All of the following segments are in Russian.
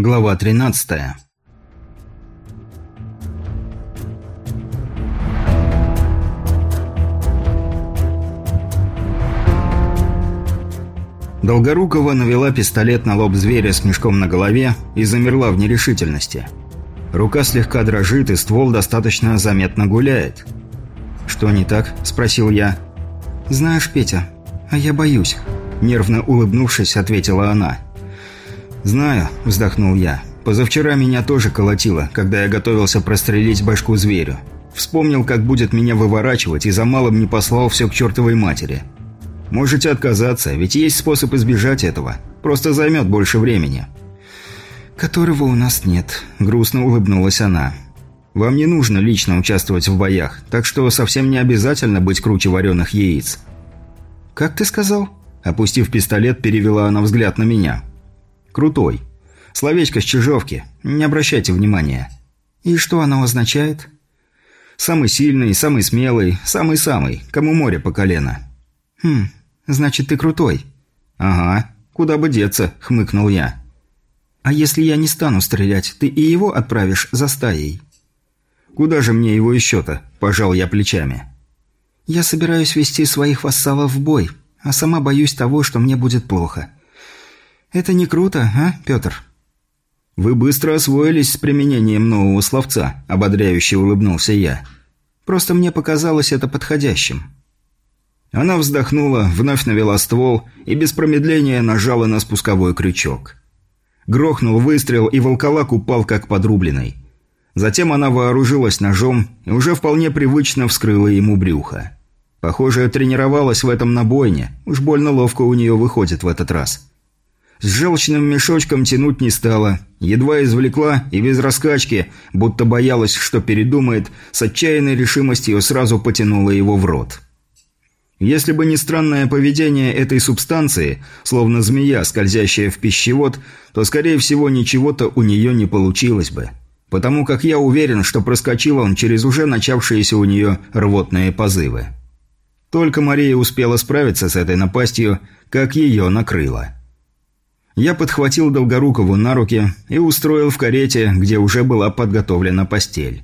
Глава 13 Долгорукова навела пистолет на лоб зверя с мешком на голове и замерла в нерешительности. Рука слегка дрожит, и ствол достаточно заметно гуляет. «Что не так?» – спросил я. «Знаешь, Петя, а я боюсь», – нервно улыбнувшись, ответила она. «Знаю», – вздохнул я. «Позавчера меня тоже колотило, когда я готовился прострелить башку зверю. Вспомнил, как будет меня выворачивать, и за малым не послал все к чертовой матери. Можете отказаться, ведь есть способ избежать этого. Просто займет больше времени». «Которого у нас нет», – грустно улыбнулась она. «Вам не нужно лично участвовать в боях, так что совсем не обязательно быть круче вареных яиц». «Как ты сказал?» Опустив пистолет, перевела она взгляд на меня. Крутой. Словечко с чижовки. Не обращайте внимания. И что оно означает? Самый сильный, самый смелый, самый-самый, кому море по колено. Хм, значит, ты крутой. Ага, куда бы деться, хмыкнул я. А если я не стану стрелять, ты и его отправишь за стаей? Куда же мне его еще-то? Пожал я плечами. Я собираюсь вести своих вассалов в бой, а сама боюсь того, что мне будет плохо. Это не круто, а, Петр?» «Вы быстро освоились с применением нового словца», – ободряюще улыбнулся я. «Просто мне показалось это подходящим». Она вздохнула, вновь навела ствол и без промедления нажала на спусковой крючок. Грохнул выстрел, и волколак упал как подрубленный. Затем она вооружилась ножом и уже вполне привычно вскрыла ему брюхо. Похоже, тренировалась в этом на бойне, уж больно ловко у нее выходит в этот раз. С желчным мешочком тянуть не стала. Едва извлекла и без раскачки, будто боялась, что передумает, с отчаянной решимостью сразу потянула его в рот. Если бы не странное поведение этой субстанции, словно змея, скользящая в пищевод, то, скорее всего, ничего-то у нее не получилось бы. Потому как я уверен, что проскочил он через уже начавшиеся у нее рвотные позывы. Только Мария успела справиться с этой напастью, как ее накрыло. Я подхватил Долгорукову на руки и устроил в карете, где уже была подготовлена постель.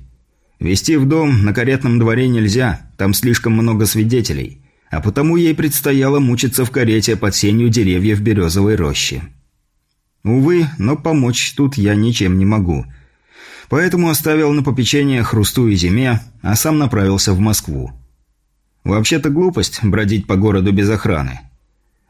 Вести в дом на каретном дворе нельзя, там слишком много свидетелей, а потому ей предстояло мучиться в карете под сенью деревьев березовой рощи. Увы, но помочь тут я ничем не могу. Поэтому оставил на попечение Хрусту и Зиме, а сам направился в Москву. Вообще-то глупость бродить по городу без охраны.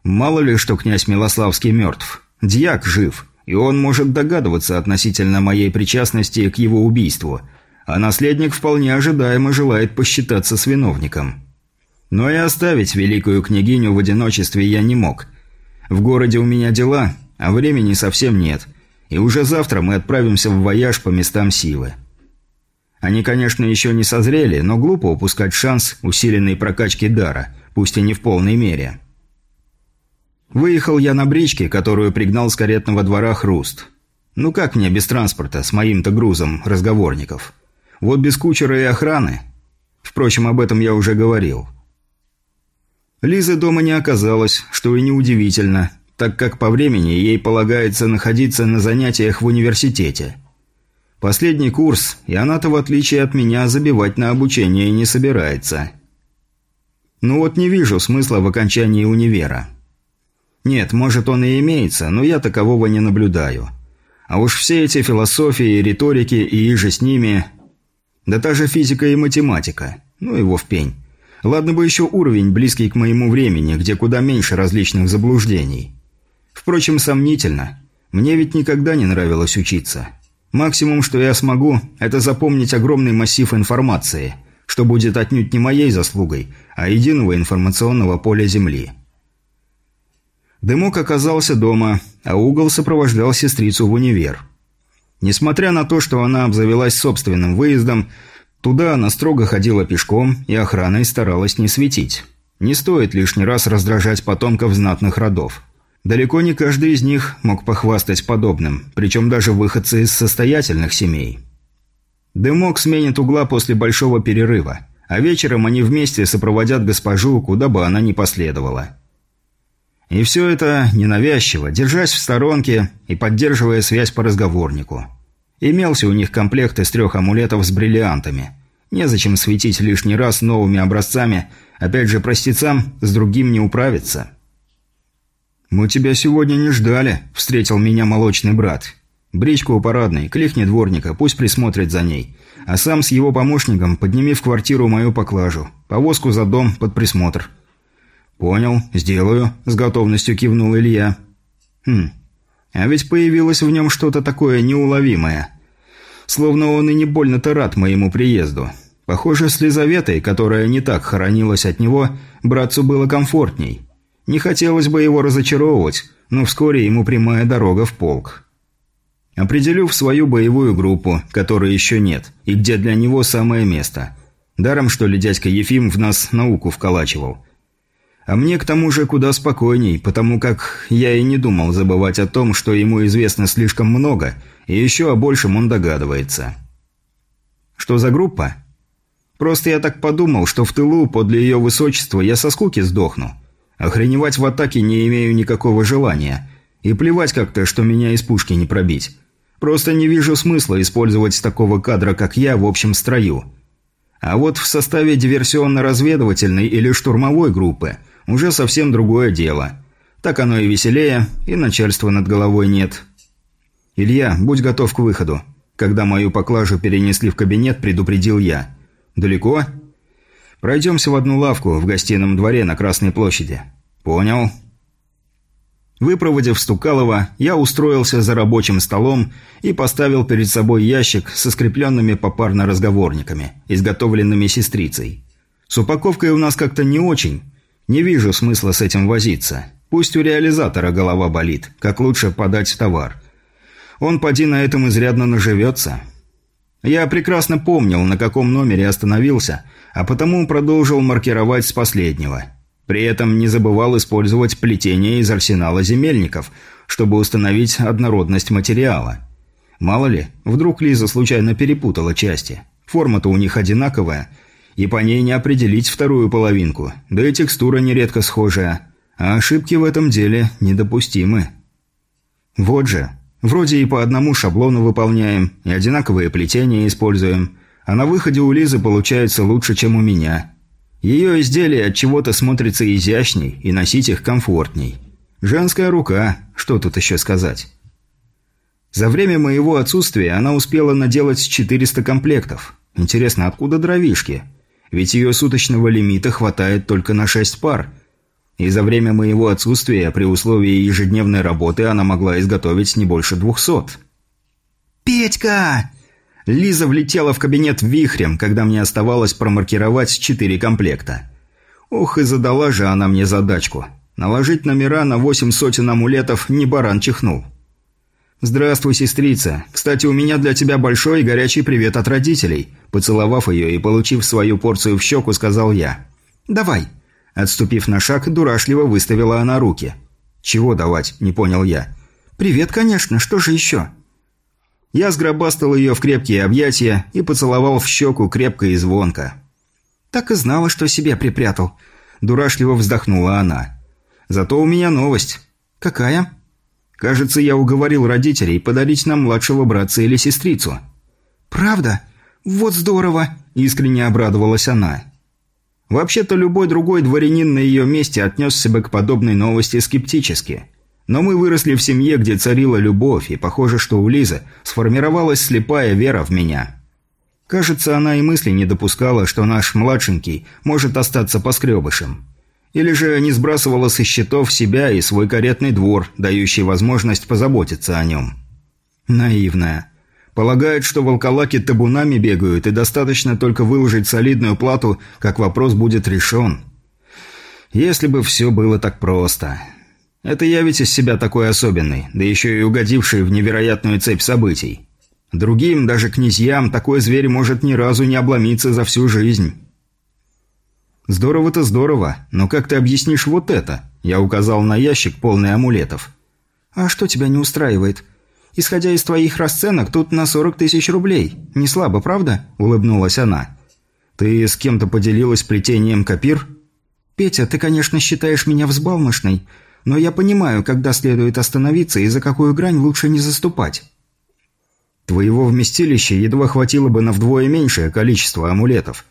Мало ли, что князь Милославский мертв. Дьяк жив, и он может догадываться относительно моей причастности к его убийству, а наследник вполне ожидаемо желает посчитаться с виновником. Но и оставить великую княгиню в одиночестве я не мог. В городе у меня дела, а времени совсем нет, и уже завтра мы отправимся в вояж по местам силы. Они, конечно, еще не созрели, но глупо упускать шанс усиленной прокачки дара, пусть и не в полной мере. Выехал я на бричке, которую пригнал с каретного двора Хруст. Ну как мне без транспорта, с моим-то грузом разговорников? Вот без кучера и охраны. Впрочем, об этом я уже говорил. Лизы дома не оказалось, что и неудивительно, так как по времени ей полагается находиться на занятиях в университете. Последний курс, и она-то, в отличие от меня, забивать на обучение не собирается. Ну вот не вижу смысла в окончании универа. Нет, может он и имеется, но я такового не наблюдаю. А уж все эти философии, риторики и иже с ними... Да та же физика и математика. Ну его в пень. Ладно бы еще уровень, близкий к моему времени, где куда меньше различных заблуждений. Впрочем, сомнительно. Мне ведь никогда не нравилось учиться. Максимум, что я смогу, это запомнить огромный массив информации, что будет отнюдь не моей заслугой, а единого информационного поля Земли. Дымок оказался дома, а угол сопровождал сестрицу в универ. Несмотря на то, что она обзавелась собственным выездом, туда она строго ходила пешком и охраной старалась не светить. Не стоит лишний раз раздражать потомков знатных родов. Далеко не каждый из них мог похвастать подобным, причем даже выходцы из состоятельных семей. Дымок сменит угла после большого перерыва, а вечером они вместе сопроводят госпожу, куда бы она ни последовала. И все это ненавязчиво, держась в сторонке и поддерживая связь по разговорнику. Имелся у них комплект из трех амулетов с бриллиантами. Незачем светить лишний раз новыми образцами, опять же простецам с другим не управиться. «Мы тебя сегодня не ждали», – встретил меня молочный брат. «Бричку у парадной, кликни дворника, пусть присмотрит за ней. А сам с его помощником подними в квартиру мою поклажу. Повозку за дом под присмотр». «Понял, сделаю», – с готовностью кивнул Илья. «Хм, а ведь появилось в нем что-то такое неуловимое. Словно он и не больно-то рад моему приезду. Похоже, с Лизаветой, которая не так хоронилась от него, братцу было комфортней. Не хотелось бы его разочаровывать, но вскоре ему прямая дорога в полк. Определю в свою боевую группу, которой еще нет, и где для него самое место. Даром, что ли, дядька Ефим в нас науку вколачивал. А мне к тому же куда спокойней, потому как я и не думал забывать о том, что ему известно слишком много, и еще о большем он догадывается. Что за группа? Просто я так подумал, что в тылу подле ее высочества я со скуки сдохну. Охреневать в атаке не имею никакого желания. И плевать как-то, что меня из пушки не пробить. Просто не вижу смысла использовать такого кадра, как я, в общем строю. А вот в составе диверсионно-разведывательной или штурмовой группы уже совсем другое дело. Так оно и веселее, и начальства над головой нет. «Илья, будь готов к выходу». Когда мою поклажу перенесли в кабинет, предупредил я. «Далеко?» Пройдемся в одну лавку в гостином дворе на Красной площади». «Понял». Выпроводив Стукалова, я устроился за рабочим столом и поставил перед собой ящик со скрепленными попарно разговорниками, изготовленными сестрицей. С упаковкой у нас как-то не очень. Не вижу смысла с этим возиться. Пусть у реализатора голова болит, как лучше подать товар. Он поди на этом изрядно наживется. Я прекрасно помнил, на каком номере остановился, а потому продолжил маркировать с последнего. При этом не забывал использовать плетение из арсенала земельников, чтобы установить однородность материала. Мало ли, вдруг Лиза случайно перепутала части. Форма-то у них одинаковая, и по ней не определить вторую половинку, да и текстура нередко схожая, а ошибки в этом деле недопустимы. Вот же, Вроде и по одному шаблону выполняем, и одинаковые плетения используем, а на выходе у Лизы получается лучше, чем у меня. Ее изделия от чего-то смотрятся изящней, и носить их комфортней. Женская рука, что тут еще сказать. За время моего отсутствия она успела наделать 400 комплектов. Интересно, откуда дровишки? Ведь ее суточного лимита хватает только на 6 пар – и за время моего отсутствия, при условии ежедневной работы, она могла изготовить не больше двухсот. «Петька!» Лиза влетела в кабинет вихрем, когда мне оставалось промаркировать четыре комплекта. Ох, и задала же она мне задачку. Наложить номера на восемь сотен амулетов не баран чихнул. «Здравствуй, сестрица. Кстати, у меня для тебя большой и горячий привет от родителей». Поцеловав ее и получив свою порцию в щеку, сказал я. «Давай, Отступив на шаг, дурашливо выставила она руки. «Чего давать?» – не понял я. «Привет, конечно, что же еще?» Я сгробастал ее в крепкие объятия и поцеловал в щеку крепко и звонко. «Так и знала, что себе припрятал», – дурашливо вздохнула она. «Зато у меня новость». «Какая?» «Кажется, я уговорил родителей подарить нам младшего братца или сестрицу». «Правда? Вот здорово!» – искренне обрадовалась она. Вообще-то любой другой дворянин на ее месте отнесся бы к подобной новости скептически. Но мы выросли в семье, где царила любовь, и похоже, что у Лизы сформировалась слепая вера в меня. Кажется, она и мысли не допускала, что наш младшенький может остаться поскребышем. Или же не сбрасывала со счетов себя и свой каретный двор, дающий возможность позаботиться о нем. Наивная. Полагает, что волколаки табунами бегают, и достаточно только выложить солидную плату, как вопрос будет решен. Если бы все было так просто. Это я ведь из себя такой особенный, да еще и угодивший в невероятную цепь событий. Другим, даже князьям, такой зверь может ни разу не обломиться за всю жизнь. Здорово-то здорово, но как ты объяснишь вот это? Я указал на ящик, полный амулетов. А что тебя не устраивает? Исходя из твоих расценок, тут на 40 тысяч рублей. Не слабо, правда?» – улыбнулась она. «Ты с кем-то поделилась плетением копир?» «Петя, ты, конечно, считаешь меня взбалмошной, но я понимаю, когда следует остановиться и за какую грань лучше не заступать. Твоего вместилища едва хватило бы на вдвое меньшее количество амулетов.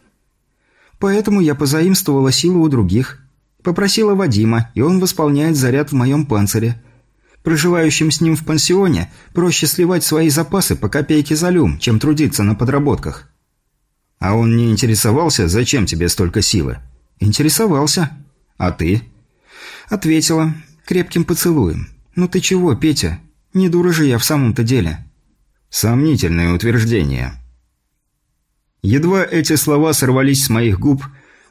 Поэтому я позаимствовала силу у других. Попросила Вадима, и он восполняет заряд в моем панцире. Проживающим с ним в пансионе проще сливать свои запасы по копейке за люм, чем трудиться на подработках. А он не интересовался, зачем тебе столько силы? Интересовался. А ты? Ответила. Крепким поцелуем. Ну ты чего, Петя? Не дура же я в самом-то деле. Сомнительное утверждение. Едва эти слова сорвались с моих губ,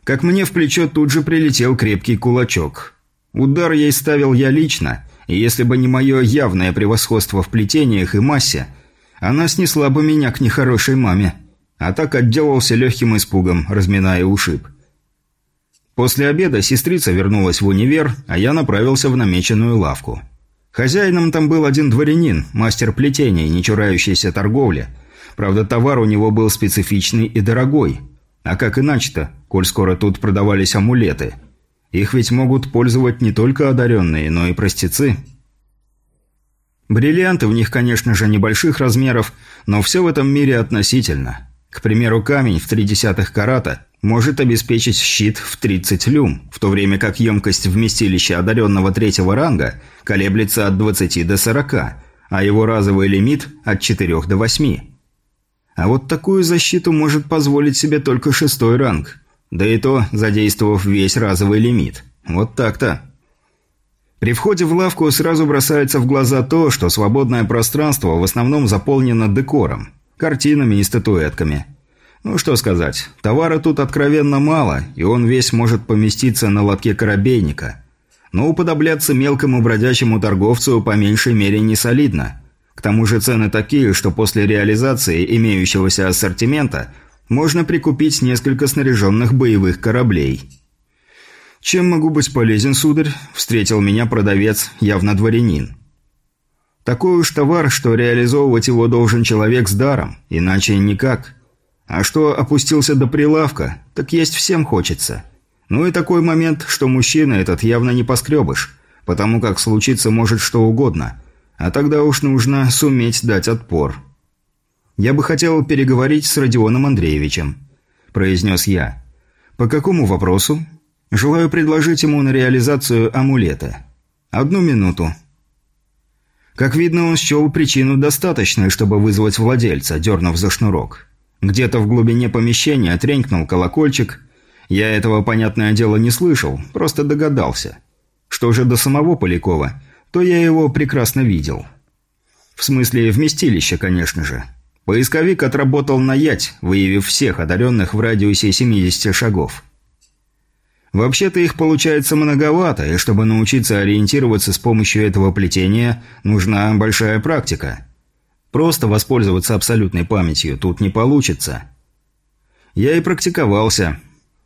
как мне в плечо тут же прилетел крепкий кулачок. Удар ей ставил я лично, и если бы не мое явное превосходство в плетениях и массе, она снесла бы меня к нехорошей маме, а так отделался легким испугом, разминая ушиб. После обеда сестрица вернулась в универ, а я направился в намеченную лавку. Хозяином там был один дворянин, мастер плетения, не чурающийся торговли. Правда, товар у него был специфичный и дорогой. А как иначе-то, коль скоро тут продавались амулеты? Их ведь могут пользовать не только одаренные, но и простецы. Бриллианты в них, конечно же, небольших размеров, но все в этом мире относительно. К примеру, камень в три десятых карата может обеспечить щит в 30 люм, в то время как емкость вместилища одаренного третьего ранга колеблется от 20 до 40, а его разовый лимит от 4 до 8. А вот такую защиту может позволить себе только шестой ранг, да и то задействовав весь разовый лимит. Вот так-то. При входе в лавку сразу бросается в глаза то, что свободное пространство в основном заполнено декором, картинами и статуэтками – ну что сказать, товара тут откровенно мало, и он весь может поместиться на лотке корабейника. Но уподобляться мелкому бродячему торговцу по меньшей мере не солидно. К тому же цены такие, что после реализации имеющегося ассортимента можно прикупить несколько снаряженных боевых кораблей. «Чем могу быть полезен, сударь?» – встретил меня продавец, явно дворянин. «Такой уж товар, что реализовывать его должен человек с даром, иначе никак». А что опустился до прилавка, так есть всем хочется. Ну и такой момент, что мужчина этот явно не поскребыш, потому как случиться может что угодно. А тогда уж нужно суметь дать отпор. «Я бы хотел переговорить с Родионом Андреевичем», – произнес я. «По какому вопросу?» «Желаю предложить ему на реализацию амулета». «Одну минуту». Как видно, он счел причину достаточной, чтобы вызвать владельца, дернув за шнурок. Где-то в глубине помещения тренькнул колокольчик. Я этого, понятное дело, не слышал, просто догадался. Что же до самого Полякова, то я его прекрасно видел. В смысле, вместилище, конечно же. Поисковик отработал на ять, выявив всех одаренных в радиусе 70 шагов. Вообще-то их получается многовато, и чтобы научиться ориентироваться с помощью этого плетения, нужна большая практика. Просто воспользоваться абсолютной памятью тут не получится. Я и практиковался.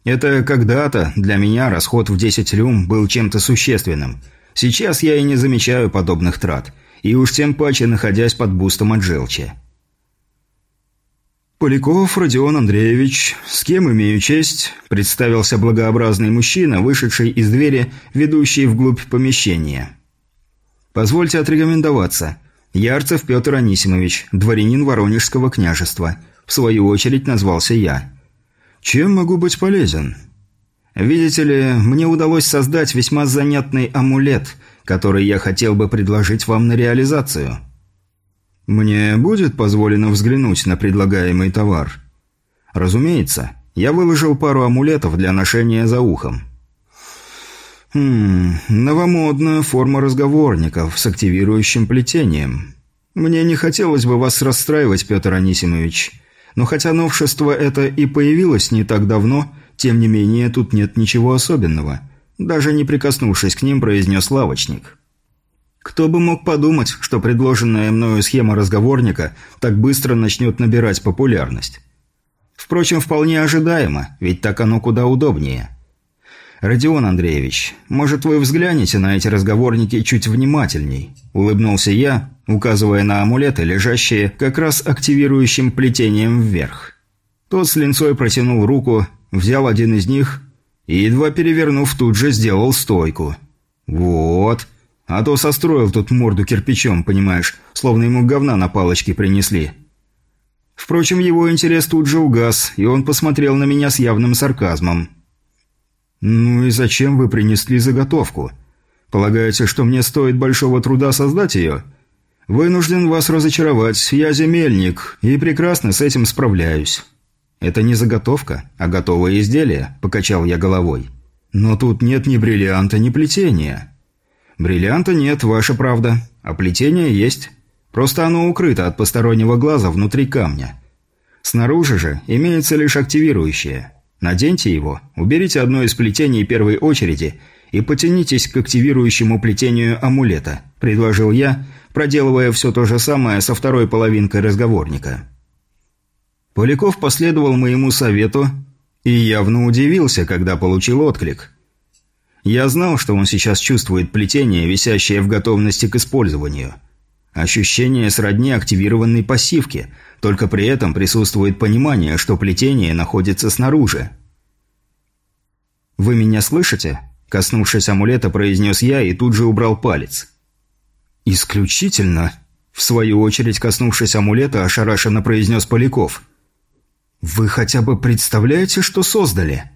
Это когда-то для меня расход в 10 люм был чем-то существенным. Сейчас я и не замечаю подобных трат. И уж тем паче находясь под бустом от желчи. «Поляков Родион Андреевич, с кем имею честь?» – представился благообразный мужчина, вышедший из двери, ведущей вглубь помещения. «Позвольте отрекомендоваться. Ярцев Петр Анисимович, дворянин Воронежского княжества. В свою очередь назвался я. Чем могу быть полезен? Видите ли, мне удалось создать весьма занятный амулет, который я хотел бы предложить вам на реализацию. Мне будет позволено взглянуть на предлагаемый товар? Разумеется. Я выложил пару амулетов для ношения за ухом. Хм, новомодная форма разговорников с активирующим плетением. Мне не хотелось бы вас расстраивать, Петр Анисимович. Но хотя новшество это и появилось не так давно, тем не менее тут нет ничего особенного. Даже не прикоснувшись к ним, произнес лавочник. Кто бы мог подумать, что предложенная мною схема разговорника так быстро начнет набирать популярность. Впрочем, вполне ожидаемо, ведь так оно куда удобнее. «Родион Андреевич, может, вы взглянете на эти разговорники чуть внимательней?» – улыбнулся я, указывая на амулеты, лежащие как раз активирующим плетением вверх. Тот с линцой протянул руку, взял один из них и, едва перевернув, тут же сделал стойку. «Вот. А то состроил тут морду кирпичом, понимаешь, словно ему говна на палочке принесли». Впрочем, его интерес тут же угас, и он посмотрел на меня с явным сарказмом. «Ну и зачем вы принесли заготовку? Полагаете, что мне стоит большого труда создать ее?» «Вынужден вас разочаровать, я земельник, и прекрасно с этим справляюсь». «Это не заготовка, а готовое изделие», – покачал я головой. «Но тут нет ни бриллианта, ни плетения». «Бриллианта нет, ваша правда, а плетение есть. Просто оно укрыто от постороннего глаза внутри камня. Снаружи же имеется лишь активирующее. Наденьте его, уберите одно из плетений первой очереди и потянитесь к активирующему плетению амулета», – предложил я – проделывая все то же самое со второй половинкой разговорника. Поляков последовал моему совету и явно удивился, когда получил отклик. Я знал, что он сейчас чувствует плетение, висящее в готовности к использованию. Ощущение сродни активированной пассивки, только при этом присутствует понимание, что плетение находится снаружи. «Вы меня слышите?» Коснувшись амулета, произнес я и тут же убрал палец. «Исключительно?» В свою очередь, коснувшись амулета, ошарашенно произнес Поляков. «Вы хотя бы представляете, что создали?»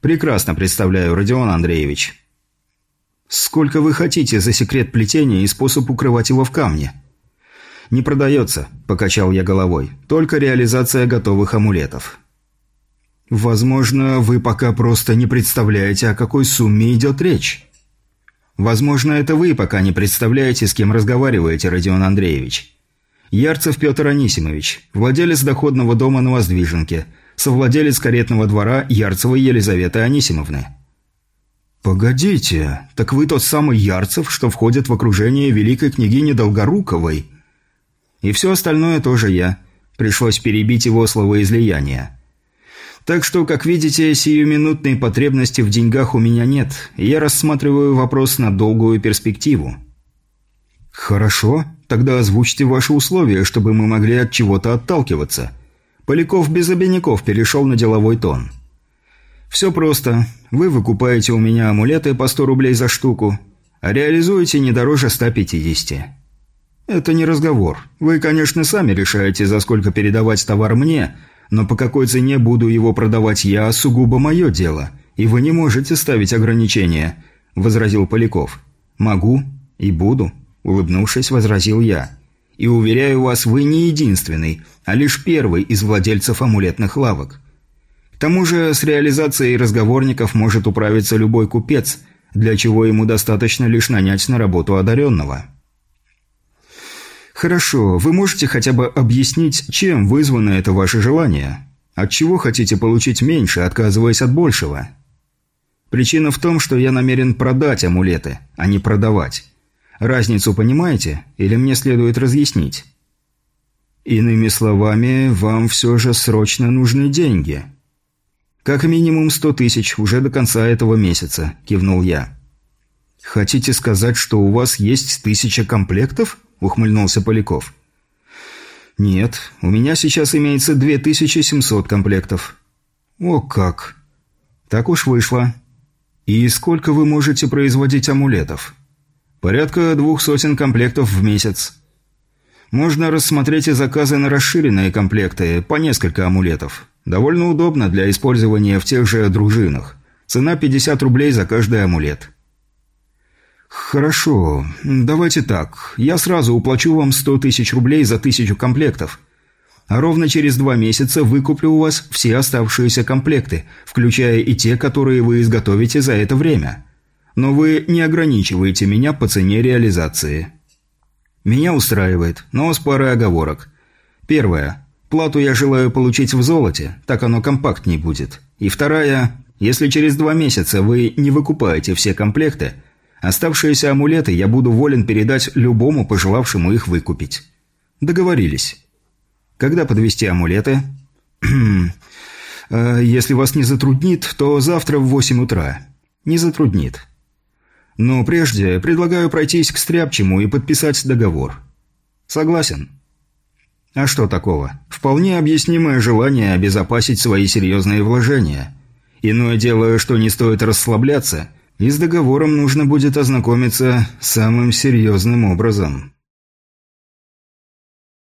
«Прекрасно представляю, Родион Андреевич». «Сколько вы хотите за секрет плетения и способ укрывать его в камне?» «Не продается», – покачал я головой. «Только реализация готовых амулетов». «Возможно, вы пока просто не представляете, о какой сумме идет речь». Возможно, это вы пока не представляете, с кем разговариваете, Родион Андреевич. Ярцев Петр Анисимович, владелец доходного дома на Воздвиженке, совладелец каретного двора Ярцевой Елизаветы Анисимовны. «Погодите, так вы тот самый Ярцев, что входит в окружение великой княгини Долгоруковой?» «И все остальное тоже я. Пришлось перебить его словоизлияние. Так что, как видите, сиюминутной потребности в деньгах у меня нет, и я рассматриваю вопрос на долгую перспективу. Хорошо, тогда озвучьте ваши условия, чтобы мы могли от чего-то отталкиваться. Поляков без обиняков перешел на деловой тон. Все просто. Вы выкупаете у меня амулеты по 100 рублей за штуку, а реализуете не дороже 150. Это не разговор. Вы, конечно, сами решаете, за сколько передавать товар мне – но по какой цене буду его продавать я, сугубо мое дело, и вы не можете ставить ограничения», – возразил Поляков. «Могу и буду», – улыбнувшись, возразил я. «И уверяю вас, вы не единственный, а лишь первый из владельцев амулетных лавок. К тому же с реализацией разговорников может управиться любой купец, для чего ему достаточно лишь нанять на работу одаренного». «Хорошо, вы можете хотя бы объяснить, чем вызвано это ваше желание? От чего хотите получить меньше, отказываясь от большего?» «Причина в том, что я намерен продать амулеты, а не продавать. Разницу понимаете? Или мне следует разъяснить?» «Иными словами, вам все же срочно нужны деньги». «Как минимум сто тысяч, уже до конца этого месяца», – кивнул я. «Хотите сказать, что у вас есть тысяча комплектов?» – ухмыльнулся Поляков. «Нет, у меня сейчас имеется 2700 комплектов». «О как!» «Так уж вышло». «И сколько вы можете производить амулетов?» «Порядка двух сотен комплектов в месяц». «Можно рассмотреть и заказы на расширенные комплекты, по несколько амулетов. Довольно удобно для использования в тех же дружинах. Цена 50 рублей за каждый амулет». «Хорошо. Давайте так. Я сразу уплачу вам сто тысяч рублей за тысячу комплектов. А ровно через два месяца выкуплю у вас все оставшиеся комплекты, включая и те, которые вы изготовите за это время. Но вы не ограничиваете меня по цене реализации». «Меня устраивает, но с парой оговорок. Первое. Плату я желаю получить в золоте, так оно компактней будет. И вторая. Если через два месяца вы не выкупаете все комплекты, Оставшиеся амулеты я буду волен передать любому, пожелавшему их выкупить. Договорились. Когда подвести амулеты? Э, если вас не затруднит, то завтра в 8 утра. Не затруднит. Но прежде предлагаю пройтись к Стряпчему и подписать договор. Согласен? А что такого? Вполне объяснимое желание обезопасить свои серьезные вложения. Иное дело, что не стоит расслабляться – И с договором нужно будет ознакомиться самым серьезным образом.